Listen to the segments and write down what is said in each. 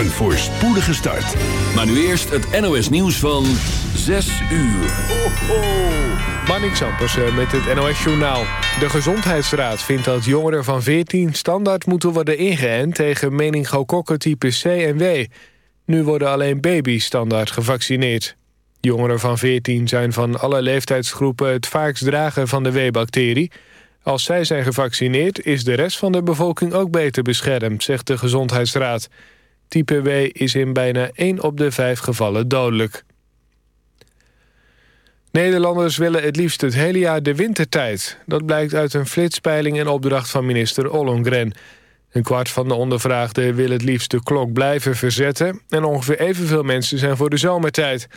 Een voorspoedige start. Maar nu eerst het NOS nieuws van 6 uur. Ho, ho. Manik Sampersen met het NOS Journaal. De Gezondheidsraad vindt dat jongeren van 14 standaard moeten worden ingeënt... tegen meningokokken type C en W. Nu worden alleen baby's standaard gevaccineerd. Jongeren van 14 zijn van alle leeftijdsgroepen het vaakst dragen van de W-bacterie... Als zij zijn gevaccineerd is de rest van de bevolking ook beter beschermd, zegt de Gezondheidsraad. Type W is in bijna 1 op de 5 gevallen dodelijk. Nederlanders willen het liefst het hele jaar de wintertijd. Dat blijkt uit een flitspeiling en opdracht van minister Ollongren. Een kwart van de ondervraagden wil het liefst de klok blijven verzetten... en ongeveer evenveel mensen zijn voor de zomertijd.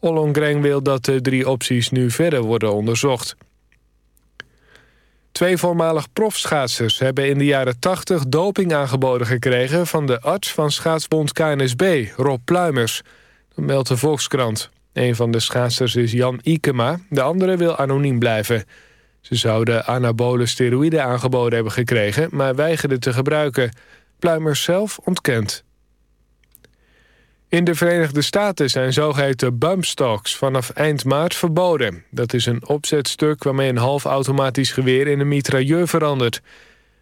Ollongren wil dat de drie opties nu verder worden onderzocht. Twee voormalig profschaatsers hebben in de jaren 80 doping aangeboden gekregen... van de arts van schaatsbond KNSB, Rob Pluimers. Dat meldt de Volkskrant. Een van de schaatsers is Jan Ikema, de andere wil anoniem blijven. Ze zouden anabole steroïden aangeboden hebben gekregen... maar weigerden te gebruiken. Pluimers zelf ontkent. In de Verenigde Staten zijn zogeheten bumpstocks vanaf eind maart verboden. Dat is een opzetstuk waarmee een halfautomatisch geweer in een mitrailleur verandert.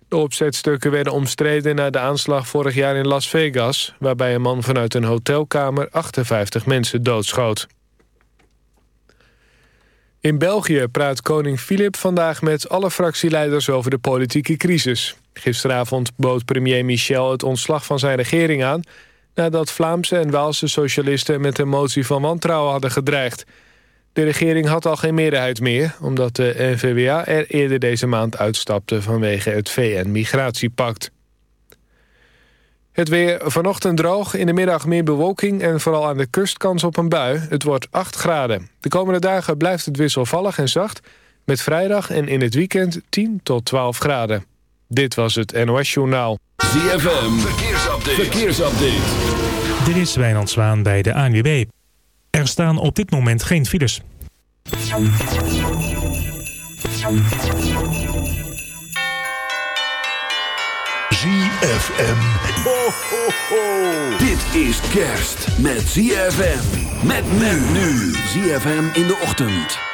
De opzetstukken werden omstreden na de aanslag vorig jaar in Las Vegas... waarbij een man vanuit een hotelkamer 58 mensen doodschoot. In België praat koning Filip vandaag met alle fractieleiders over de politieke crisis. Gisteravond bood premier Michel het ontslag van zijn regering aan nadat Vlaamse en Waalse socialisten met een motie van wantrouwen hadden gedreigd. De regering had al geen meerderheid meer, omdat de NVWA er eerder deze maand uitstapte vanwege het VN-migratiepact. Het weer vanochtend droog, in de middag meer bewolking... en vooral aan de kust kans op een bui. Het wordt 8 graden. De komende dagen blijft het wisselvallig en zacht... met vrijdag en in het weekend 10 tot 12 graden. Dit was het NOS Journaal. ZFM, verkeersupdate. verkeersupdate. Dit is Wijnand Zwaan bij de ANWB. Er staan op dit moment geen files. ZFM. Ho, ho, ho. Dit is kerst met ZFM. Met men nu. ZFM in de ochtend.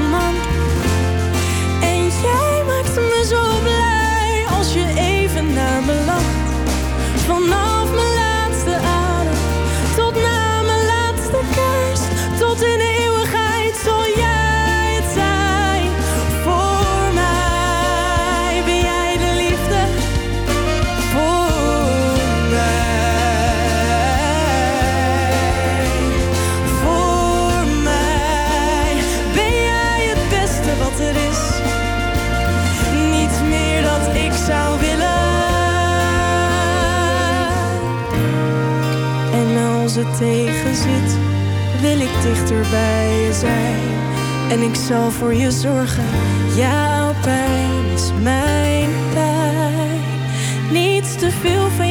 en ik zal voor je zorgen. Jouw pijn is mijn pijn. Niets te veel van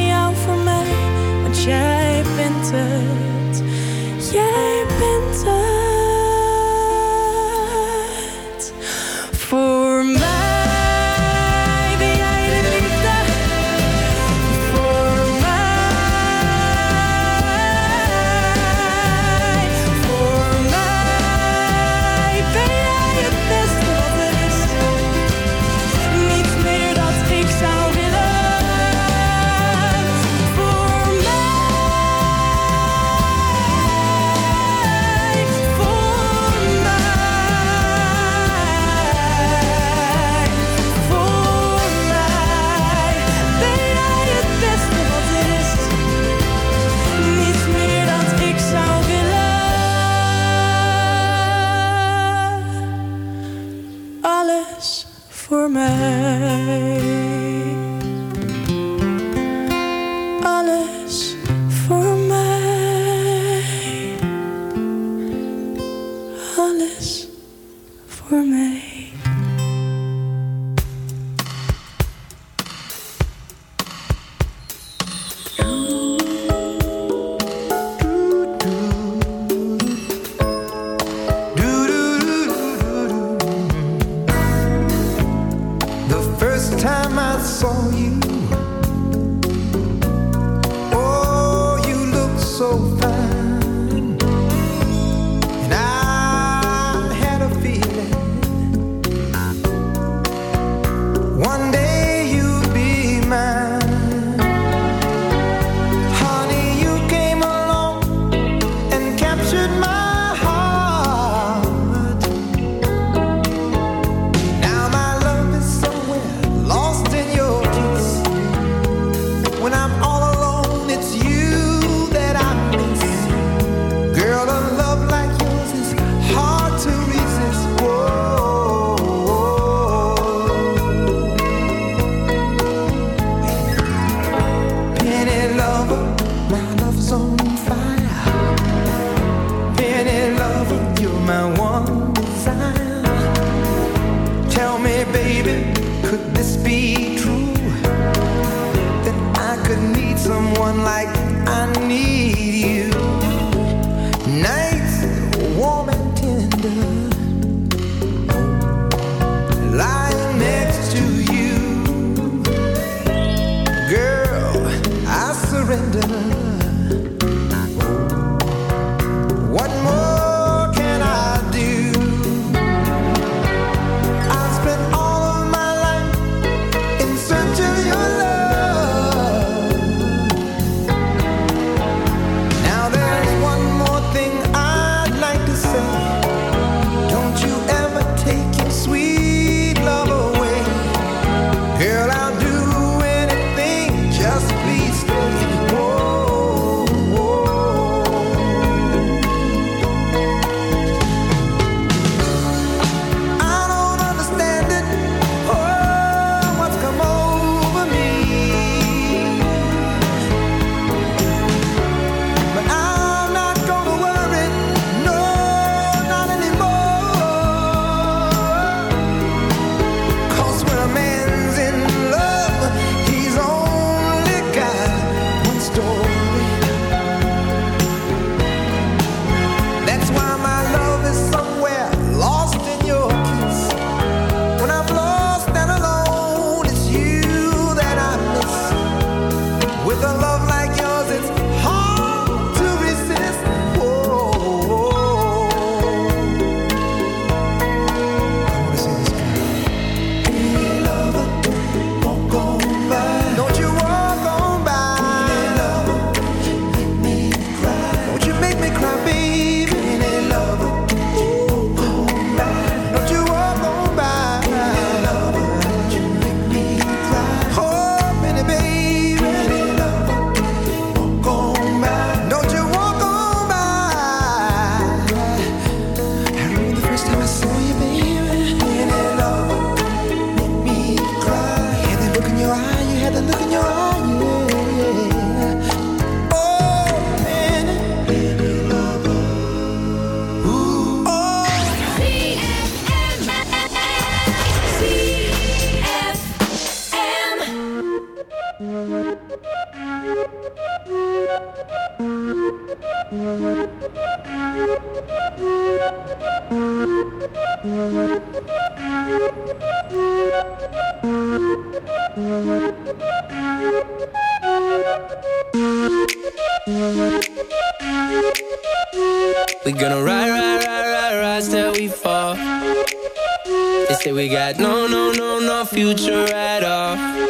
We gonna ride, ride, ride, ride, rise till we fall. They say we got no, no, no, no future at all.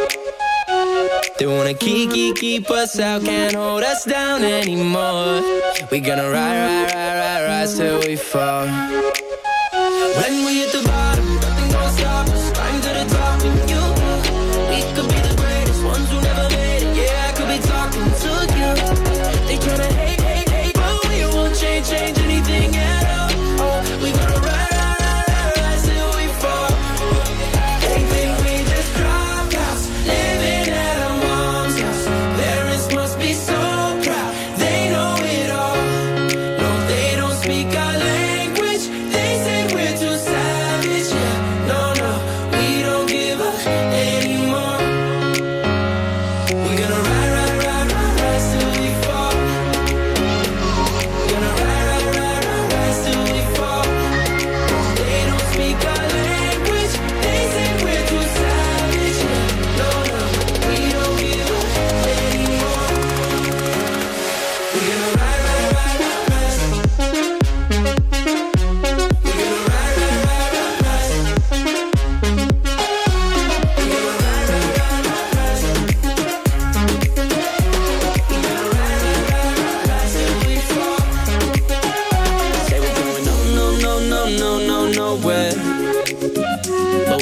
Kiki keep us out, can't hold us down anymore. We gonna ride, ride, ride, ride, ride till we fall.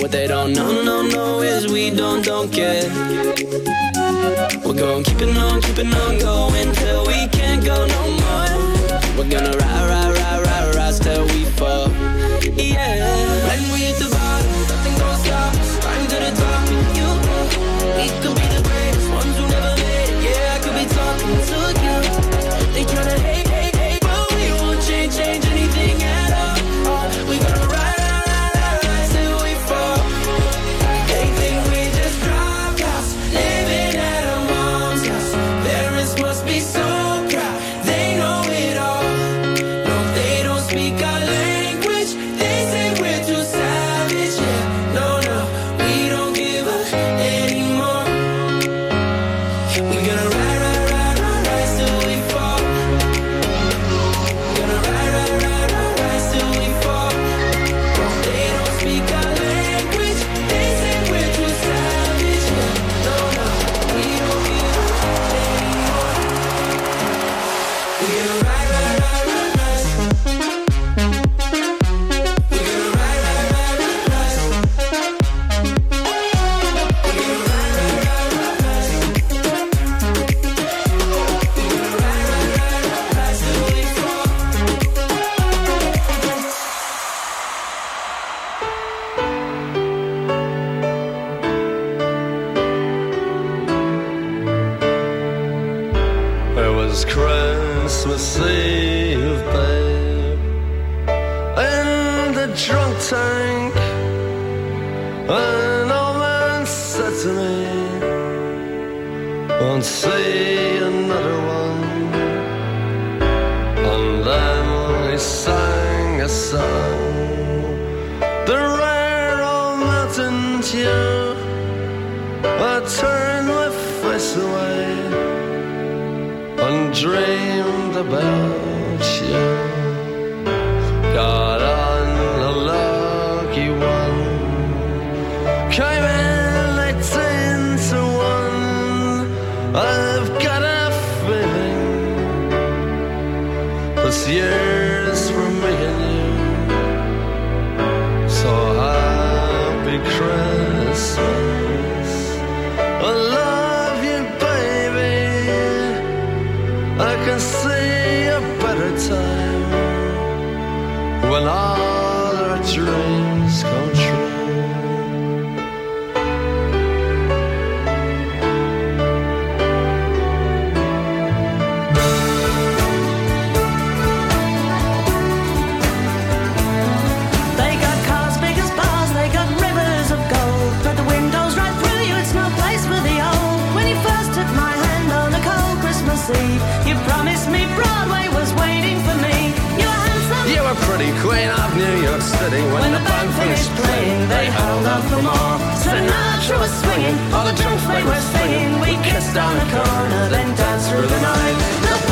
what they don't know, no, no, is we don't, don't get. We're going keeping on, keeping on going till we can't go no more. We're gonna ride. won't see another one. And then we sang a song, the rare old mountain tune. I turned my face away and dreamed about. love them all. Sinatra was swinging, all the junk we were singing. We kissed on the corner, then danced through the night.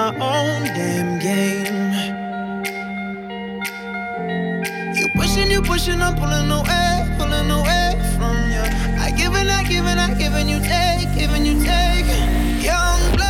my own damn game. You pushing, you pushing, I'm pulling away, pulling away from you. I give and I give and I give and you take, giving, you take. Young blood.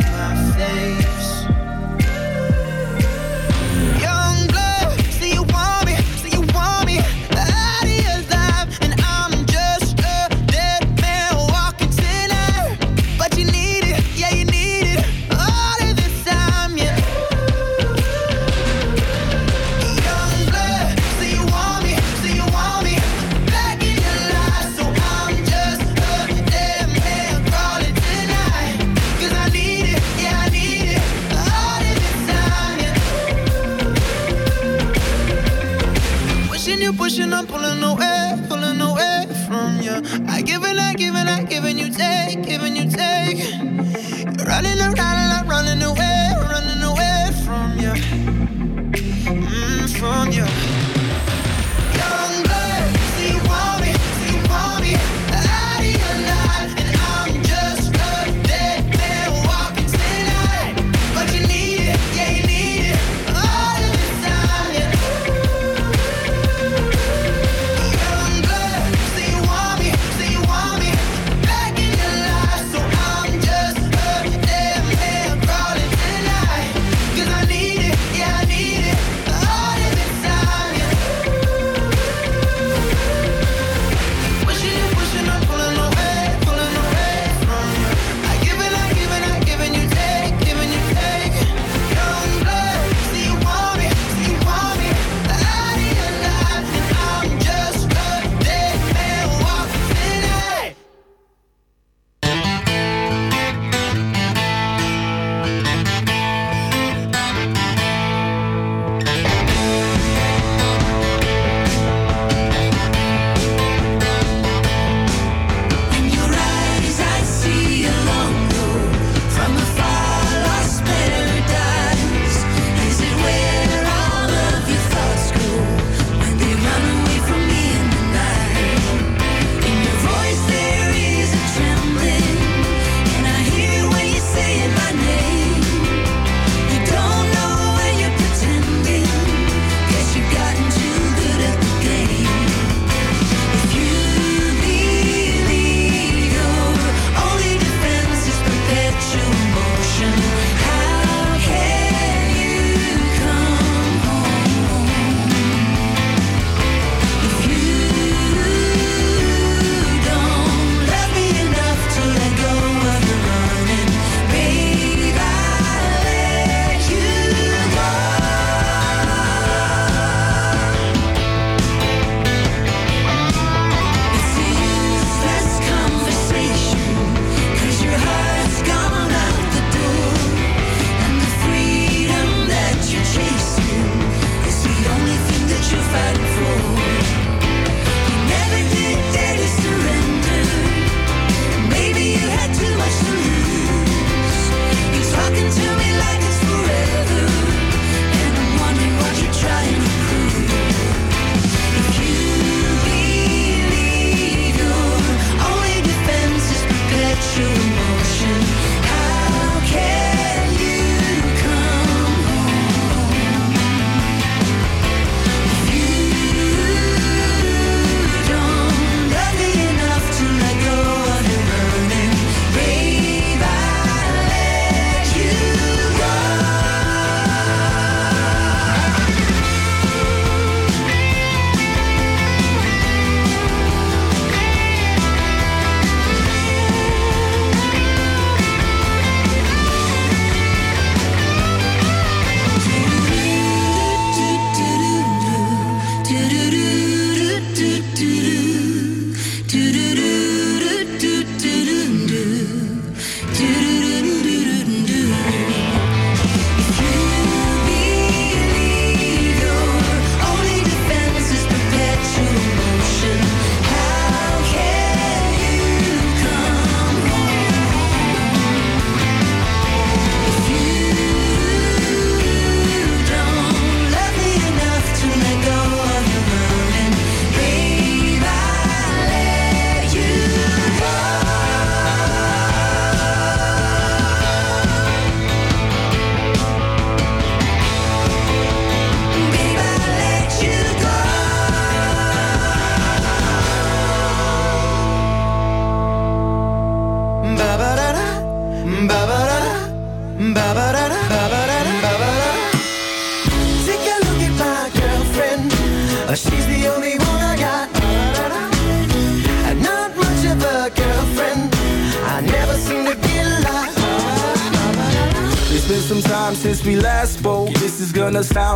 I give and I give and I give and you take, give and you take. You're running around.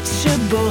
Touchable,